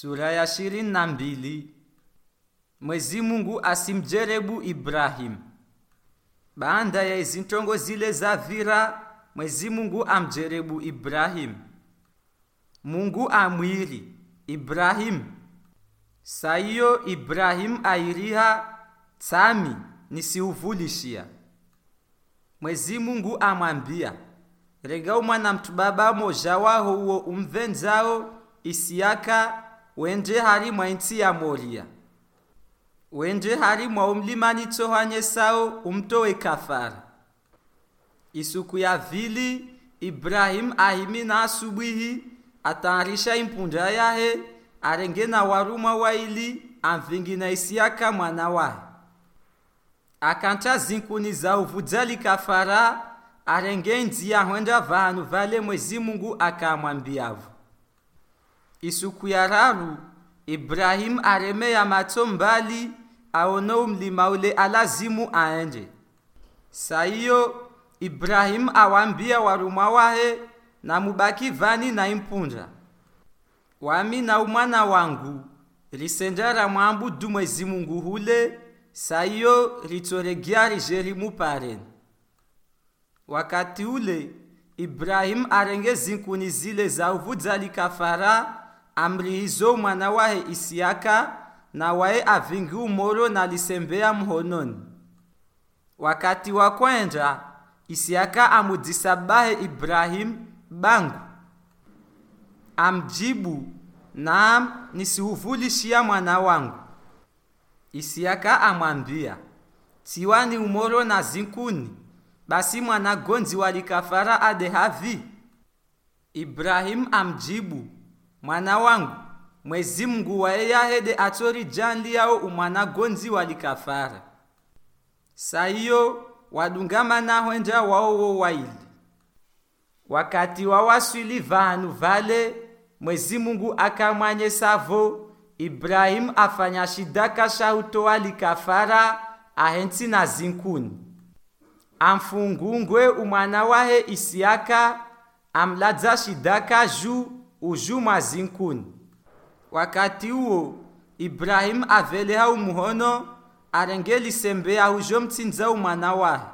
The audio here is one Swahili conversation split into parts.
Sura ya ishirini na mbili. Mwezi Mungu asimjerebu Ibrahimu. Baada ya izintongo zile za vira, Mwezi Mungu amjerebu Ibrahimu. Mungu amwiri Ibrahimu. Saiyo Ibrahimu airiha tsami nisiuvulishia. Mwezi Mungu amwambia rega umwana mtu baba moja waho uwo umvenzao Isiaka wende hari mwa ya Moria. Wenje hari mwa umlimani tsohanye sao umtowe kafara. Isuku ya vili Ibrahim ahimi na asubuhi ataharisha impunda yahe arenge na waruma waili amvingi na Isiaka mwana wae akanta zinkuni za uvudzali kafara arenge nzia hwenda vanu vale Mwezi Mungu akamwambiavu isuku ya raru Ibrahim areme ya mato mbali aono mlima ule alazimu aende. Saiyo Ibrahim awambia warumwa wahe na mubaki vani na impunda wami na umwana wangu risendara mwambudu Mwezi Mungu hule saiyo ritoregia rijeri paren wakati ule Ibrahim arenge zinkuni zile za uvudzali kafara amri hizo mwana wahe Isiaka na wae avingi umoro na lisembea mhononi. Wakati wa kwenda Isiaka amudisabahe Ibrahim bangu amjibu naam, nisiuvulishia mwana wangu. Isiaka amwambia tiwani umoro na zinkuni, basi mwana gonzi walikafara adehavi. Ibrahim amjibu mwana wangu Mwezi Mungu wa yahede atori jandi yao umwana gonzi walikafara saiyo wadungama nahwenja waowo waili. Wakati wawaswili vanu vale Mwezi Mungu akamwanye savo Ibrahim afanya shidaka shautoa likafara ahenti na zinkuni. Amfungungwe umwana wahe Isiaka amladza shidaka juu ujuma zinkuni wakati huo Ibrahim aveleha umuhono arengeli sembea ujo mtsinza umwana wahe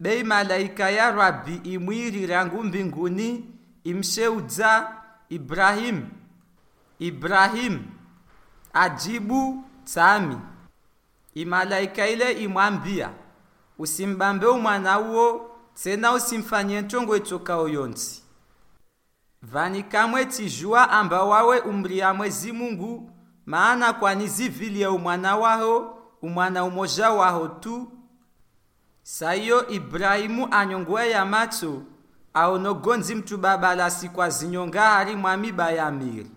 bei malaika ya rabbi imwiri rangu mbinguni imsheudza Ibrahim. Ibrahim ajibu tsami imalaika ile imwambia usimbambe umwana uwo tsena usimfanye ntongo itoka yonsi vani kamwe tijua amba wawe umri ya Mwezi Mungu maana kwani zivilie umwana waho umwana umoja waho tu. Saiyo Ibrahimu anyongwe ya macho aonogonzi mtu babalasi kwa zinyonga hari mwamiba ya miri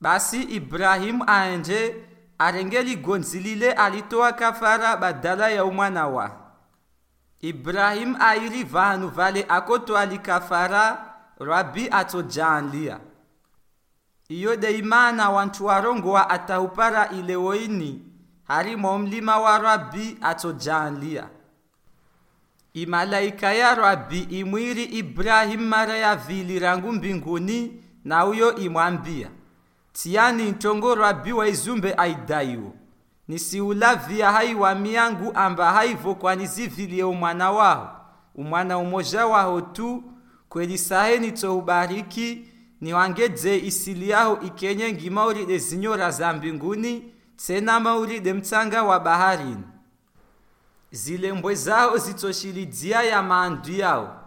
basi Ibrahimu aenje arengeli gonzi lile alitoa kafara badala ya umwana wa. Ibrahimu airi vanu vale akotoa likafara Rabi atojaanlia iyo deimana wantu warongowa ataupara ilewoini harimo mlima wa Rabi atojaanlia imalaika ya Rabi imwiri Ibrahim mara ya vili rangu mbinguni na uyo imwambia tiani ntongo Rabi wa izumbe aidaiwo nisiulavia hai wa miyangu amba haivo kwani umwana waho umwana umoja waho tu kweli sahe nitoubariki niwangedze isili yaho ikenye ngimauride zinyora za mbinguni tena mauride mtsanga wa baharini. Zilembwe zao zitsoshilidzia ya maandu yao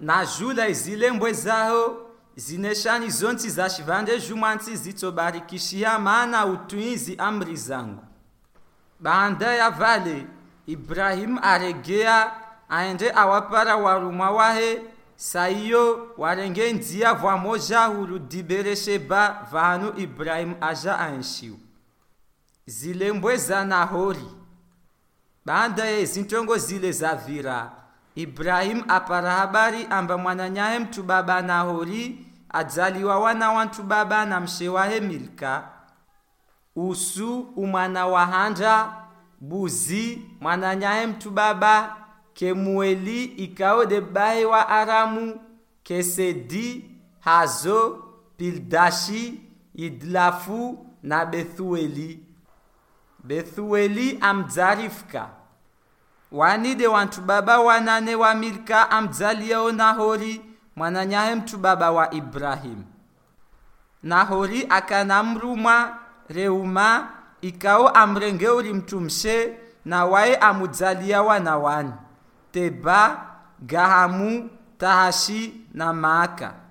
na jula zilembwe zao zineshani zonti za shivande jumwanti zitobarikishia maana utuizi amri zangu. Banda ya vale ibrahimu aregea aende awapara warumwa wahe saiyo warenge nzia vwa moja huru diberesheba vanu Ibrahim aja anshiu. Zilembwe za Nahori. Baada ya zintongo zile za vira. Ibrahim apara habari amba mwananyahe mtu baba Nahori adzaliwa wana wantu baba na mshewahe Milka. Usu umwana wa hanja buzi mwananyahe mtu baba kemueli ikaode bahe wa aramu kesedi hazo pildashi idlafu na bethueli. Bethueli amdzarifka. Wanide wantu baba wanane wa milka amdzaliao nahori mwananyahe mtu baba wa ibrahimu nahori akanamrumwa reuma ikao amrenge uri mtumshe na waye amudzalia wana wani Teba, garamu Tahashi, Namaka.